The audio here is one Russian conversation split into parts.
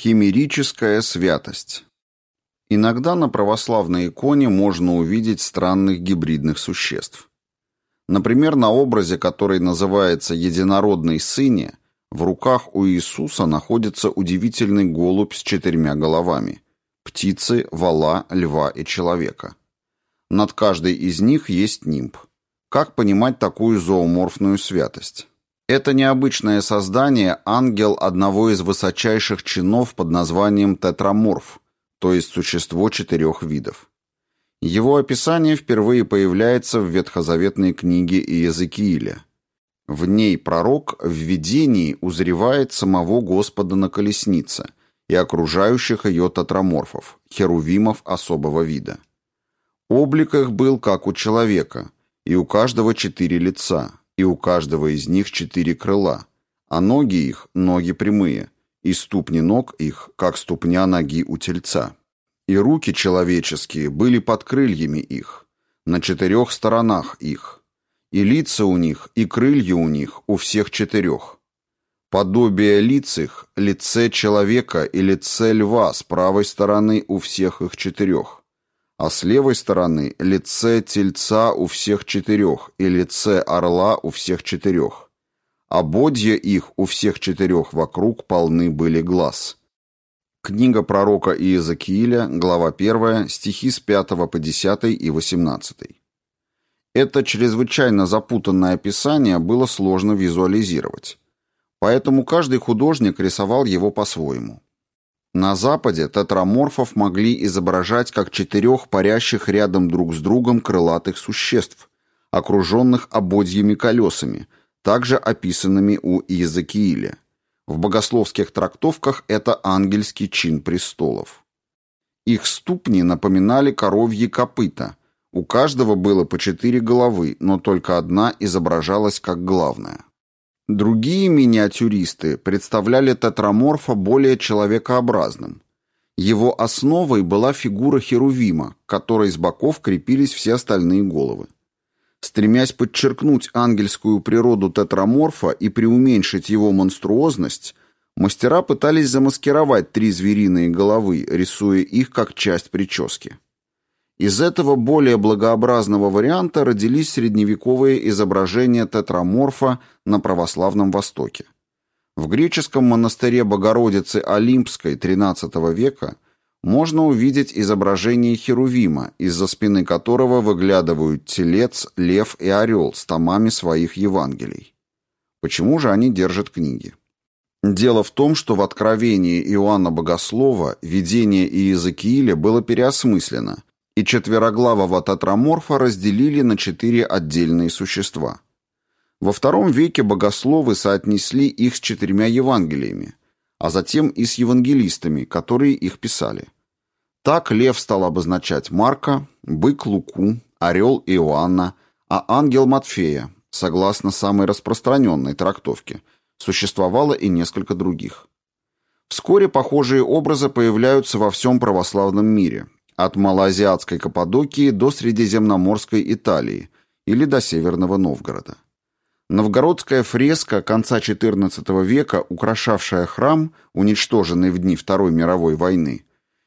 Химерическая святость. Иногда на православной иконе можно увидеть странных гибридных существ. Например, на образе, который называется «Единородный Сыне», в руках у Иисуса находится удивительный голубь с четырьмя головами – птицы, вала, льва и человека. Над каждой из них есть нимб. Как понимать такую зооморфную святость? Это необычное создание – ангел одного из высочайших чинов под названием тетраморф, то есть существо четырех видов. Его описание впервые появляется в ветхозаветной книге Иезекииля. В ней пророк в видении узревает самого Господа на колеснице и окружающих ее тетраморфов, херувимов особого вида. Облик их был как у человека, и у каждого четыре лица, и у каждого из них четыре крыла, а ноги их – ноги прямые, и ступни ног их, как ступня ноги у тельца. И руки человеческие были под крыльями их, на четырех сторонах их, и лица у них, и крылья у них, у всех четырех. Подобие лиц их, лице человека и лице льва с правой стороны у всех их четырех а с левой стороны лице тельца у всех четырех и лице орла у всех четырех. А бодья их у всех четырех вокруг полны были глаз. Книга пророка Иезекииля, глава 1, стихи с 5 по 10 и 18. Это чрезвычайно запутанное описание было сложно визуализировать. Поэтому каждый художник рисовал его по-своему. На Западе тетраморфов могли изображать как четырех парящих рядом друг с другом крылатых существ, окруженных ободьями колесами, также описанными у Иезекииля. В богословских трактовках это ангельский чин престолов. Их ступни напоминали коровьи копыта. У каждого было по четыре головы, но только одна изображалась как главная. Другие миниатюристы представляли тетраморфа более человекообразным. Его основой была фигура Херувима, которой с боков крепились все остальные головы. Стремясь подчеркнуть ангельскую природу тетраморфа и преуменьшить его монструозность, мастера пытались замаскировать три звериные головы, рисуя их как часть прически. Из этого более благообразного варианта родились средневековые изображения тетраморфа на православном Востоке. В греческом монастыре Богородицы Олимпской XIII века можно увидеть изображение Херувима, из-за спины которого выглядывают телец, лев и орел с томами своих Евангелий. Почему же они держат книги? Дело в том, что в Откровении Иоанна Богослова видение Иезекииля было переосмыслено – и четвероглавого тетраморфа разделили на четыре отдельные существа. Во втором веке богословы соотнесли их с четырьмя Евангелиями, а затем и с евангелистами, которые их писали. Так лев стал обозначать Марка, бык Луку, орел Иоанна, а ангел Матфея, согласно самой распространенной трактовке, существовало и несколько других. Вскоре похожие образы появляются во всем православном мире, от малоазиатской Каппадокии до Средиземноморской Италии или до Северного Новгорода. Новгородская фреска конца XIV века, украшавшая храм, уничтоженный в дни Второй мировой войны,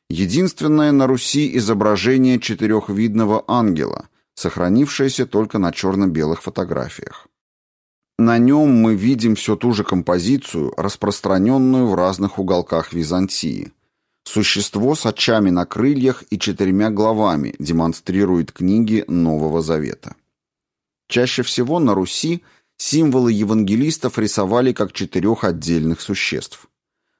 единственное на Руси изображение четырехвидного ангела, сохранившееся только на черно-белых фотографиях. На нем мы видим всю ту же композицию, распространенную в разных уголках Византии – Существо с очами на крыльях и четырьмя головами демонстрирует книги Нового Завета. Чаще всего на Руси символы евангелистов рисовали как четырех отдельных существ.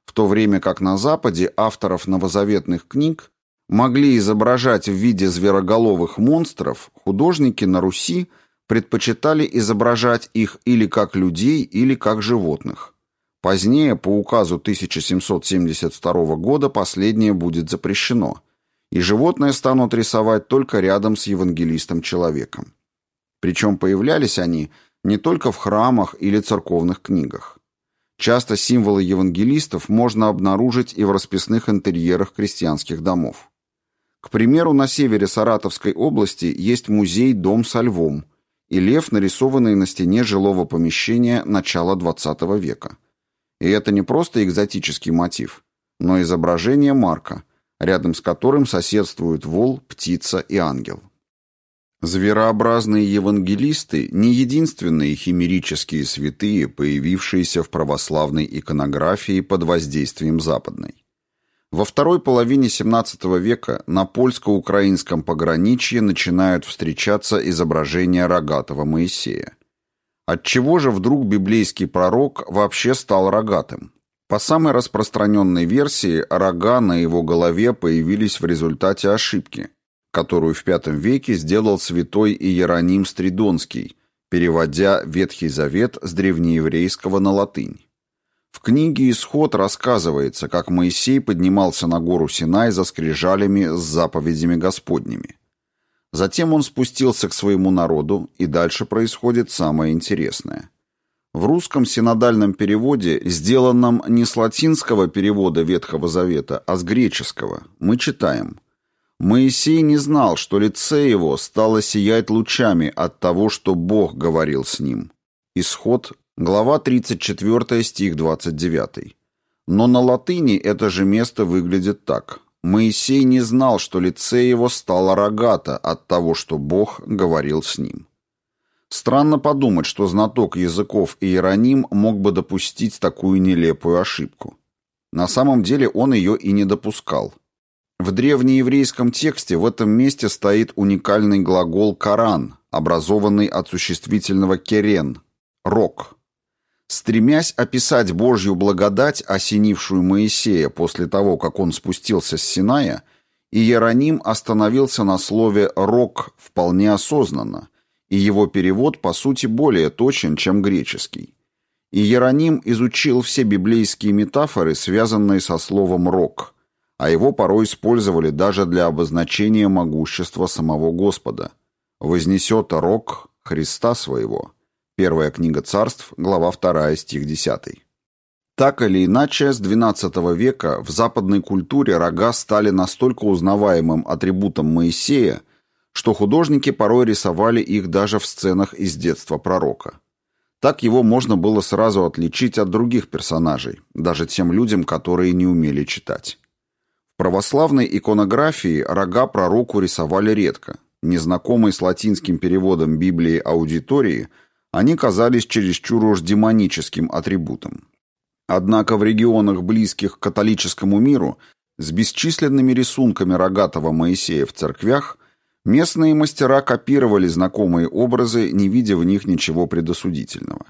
В то время как на Западе авторов новозаветных книг могли изображать в виде звероголовых монстров, художники на Руси предпочитали изображать их или как людей, или как животных. Позднее, по указу 1772 года, последнее будет запрещено, и животные станут рисовать только рядом с евангелистом-человеком. Причем появлялись они не только в храмах или церковных книгах. Часто символы евангелистов можно обнаружить и в расписных интерьерах крестьянских домов. К примеру, на севере Саратовской области есть музей «Дом со львом» и лев, нарисованный на стене жилого помещения начала XX века. И это не просто экзотический мотив. но изображение Марка, рядом с которым соседствуют вол, птица и ангел. Зверообразные евангелисты – не единственные химерические святые, появившиеся в православной иконографии под воздействием западной. Во второй половине XVII века на польско-украинском пограничье начинают встречаться изображения рогатого Моисея. Отчего же вдруг библейский пророк вообще стал рогатым? По самой распространенной версии, рога на его голове появились в результате ошибки, которую в V веке сделал святой Иероним Стридонский, переводя Ветхий Завет с древнееврейского на латынь. В книге «Исход» рассказывается, как Моисей поднимался на гору Синай за скрижалями с заповедями Господними. Затем он спустился к своему народу, и дальше происходит самое интересное – в русском синодальном переводе, сделанном не с латинского перевода Ветхого Завета, а с греческого, мы читаем «Моисей не знал, что лице его стало сиять лучами от того, что Бог говорил с ним». Исход, глава 34, стих 29. Но на латыни это же место выглядит так. Моисей не знал, что лице его стало рогато от того, что Бог говорил с ним. Странно подумать, что знаток языков Иероним мог бы допустить такую нелепую ошибку. На самом деле он ее и не допускал. В древнееврейском тексте в этом месте стоит уникальный глагол «каран», образованный от существительного «керен» — «рок». Стремясь описать Божью благодать, осенившую Моисея после того, как он спустился с Синая, Иероним остановился на слове «рок» вполне осознанно, и его перевод, по сути, более точен, чем греческий. Иероним изучил все библейские метафоры, связанные со словом «рок», а его порой использовали даже для обозначения могущества самого Господа. «Вознесет рок Христа своего». Первая книга царств, глава 2, стих 10. Так или иначе, с XII века в западной культуре рога стали настолько узнаваемым атрибутом Моисея, что художники порой рисовали их даже в сценах из детства пророка. Так его можно было сразу отличить от других персонажей, даже тем людям, которые не умели читать. В православной иконографии рога пророку рисовали редко. Незнакомые с латинским переводом Библии аудитории, они казались чересчур уж демоническим атрибутом. Однако в регионах, близких к католическому миру, с бесчисленными рисунками рогатого Моисея в церквях, Местные мастера копировали знакомые образы, не видя в них ничего предосудительного.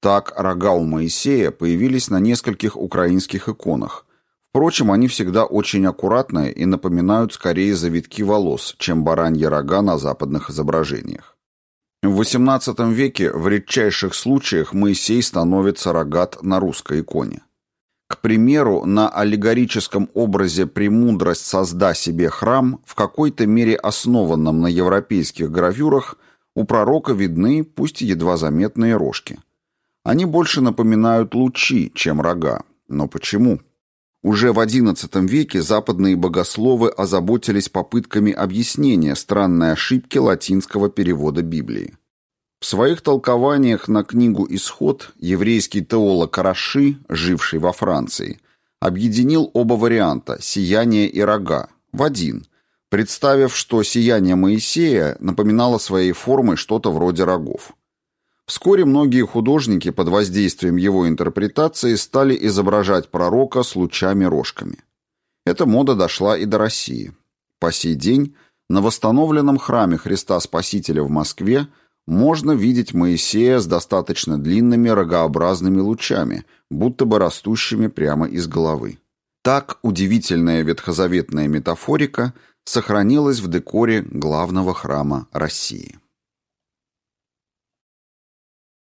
Так рога у Моисея появились на нескольких украинских иконах. Впрочем, они всегда очень аккуратные и напоминают скорее завитки волос, чем бараньи рога на западных изображениях. В XVIII веке в редчайших случаях Моисей становится рогат на русской иконе. К примеру, на аллегорическом образе «Премудрость созда себе храм», в какой-то мере основанном на европейских гравюрах, у пророка видны, пусть и едва заметные рожки. Они больше напоминают лучи, чем рога. Но почему? Уже в XI веке западные богословы озаботились попытками объяснения странной ошибки латинского перевода Библии. В своих толкованиях на книгу «Исход» еврейский теолог Раши, живший во Франции, объединил оба варианта «сияние» и «рога» в один, представив, что сияние Моисея напоминало своей формой что-то вроде рогов. Вскоре многие художники под воздействием его интерпретации стали изображать пророка с лучами-рожками. Эта мода дошла и до России. По сей день на восстановленном храме Христа Спасителя в Москве – можно видеть Моисея с достаточно длинными рогообразными лучами, будто бы растущими прямо из головы. Так удивительная ветхозаветная метафорика сохранилась в декоре главного храма России.